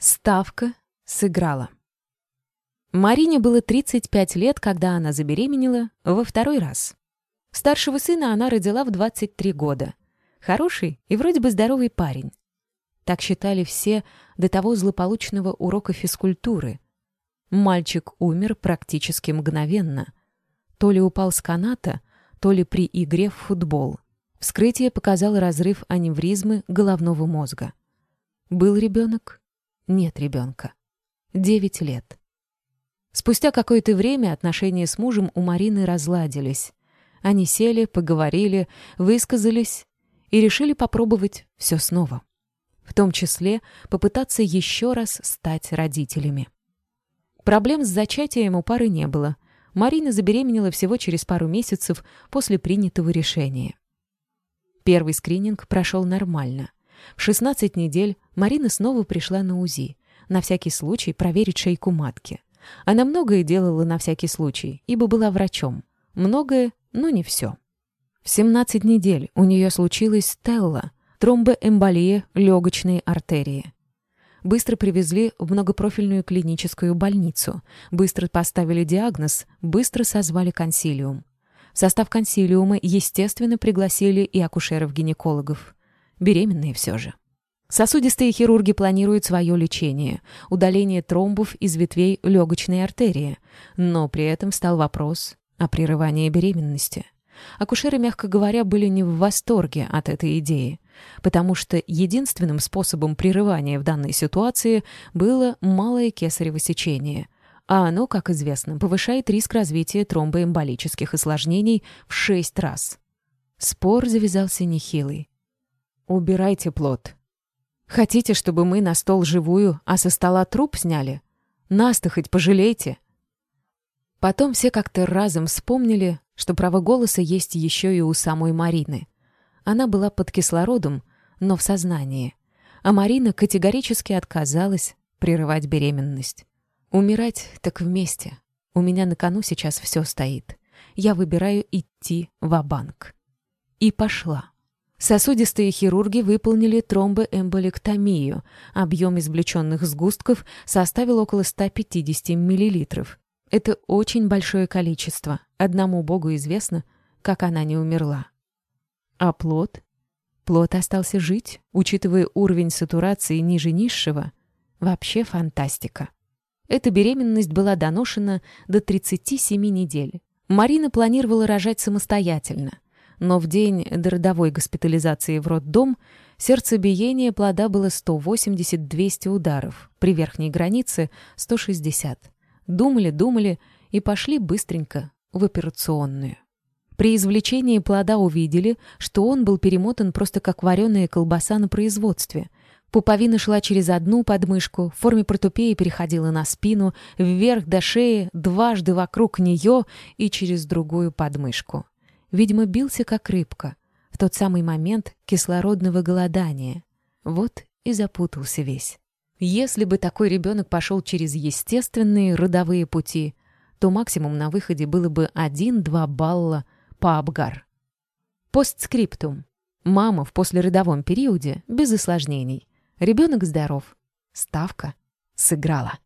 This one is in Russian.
Ставка сыграла. Марине было 35 лет, когда она забеременела во второй раз. Старшего сына она родила в 23 года. Хороший и вроде бы здоровый парень. Так считали все до того злополучного урока физкультуры. Мальчик умер практически мгновенно. То ли упал с каната, то ли при игре в футбол. Вскрытие показало разрыв аневризмы головного мозга. Был ребенок? Нет ребенка. Девять лет. Спустя какое-то время отношения с мужем у Марины разладились. Они сели, поговорили, высказались и решили попробовать все снова. В том числе попытаться еще раз стать родителями. Проблем с зачатием у пары не было. Марина забеременела всего через пару месяцев после принятого решения. Первый скрининг прошел нормально. В 16 недель Марина снова пришла на УЗИ, на всякий случай проверить шейку матки. Она многое делала на всякий случай, ибо была врачом. Многое, но не все. В 17 недель у нее случилась стелла, тромбоэмболия легочной артерии. Быстро привезли в многопрофильную клиническую больницу, быстро поставили диагноз, быстро созвали консилиум. В состав консилиума, естественно, пригласили и акушеров-гинекологов беременные все же. Сосудистые хирурги планируют свое лечение, удаление тромбов из ветвей легочной артерии, но при этом встал вопрос о прерывании беременности. Акушеры, мягко говоря, были не в восторге от этой идеи, потому что единственным способом прерывания в данной ситуации было малое кесарево сечение, а оно, как известно, повышает риск развития тромбоэмболических осложнений в 6 раз. Спор завязался нехилый. «Убирайте плод. Хотите, чтобы мы на стол живую, а со стола труп сняли? Нас-то хоть пожалейте». Потом все как-то разом вспомнили, что право голоса есть еще и у самой Марины. Она была под кислородом, но в сознании. А Марина категорически отказалась прерывать беременность. Умирать так вместе. У меня на кону сейчас все стоит. Я выбираю идти в банк И пошла. Сосудистые хирурги выполнили тромбоэмболектомию. Объем извлеченных сгустков составил около 150 мл. Это очень большое количество. Одному богу известно, как она не умерла. А плод? Плод остался жить, учитывая уровень сатурации ниже низшего. Вообще фантастика. Эта беременность была доношена до 37 недель. Марина планировала рожать самостоятельно — но в день до родовой госпитализации в роддом сердцебиение плода было 180-200 ударов, при верхней границе 160. Думали, думали и пошли быстренько в операционную. При извлечении плода увидели, что он был перемотан просто как вареная колбаса на производстве. Пуповина шла через одну подмышку, в форме протупеи переходила на спину, вверх до шеи, дважды вокруг нее и через другую подмышку. Видимо, бился как рыбка в тот самый момент кислородного голодания. Вот и запутался весь. Если бы такой ребенок пошел через естественные родовые пути, то максимум на выходе было бы 1-2 балла по Абгар. Постскриптум. Мама в послеродовом периоде без осложнений. Ребенок здоров. Ставка сыграла.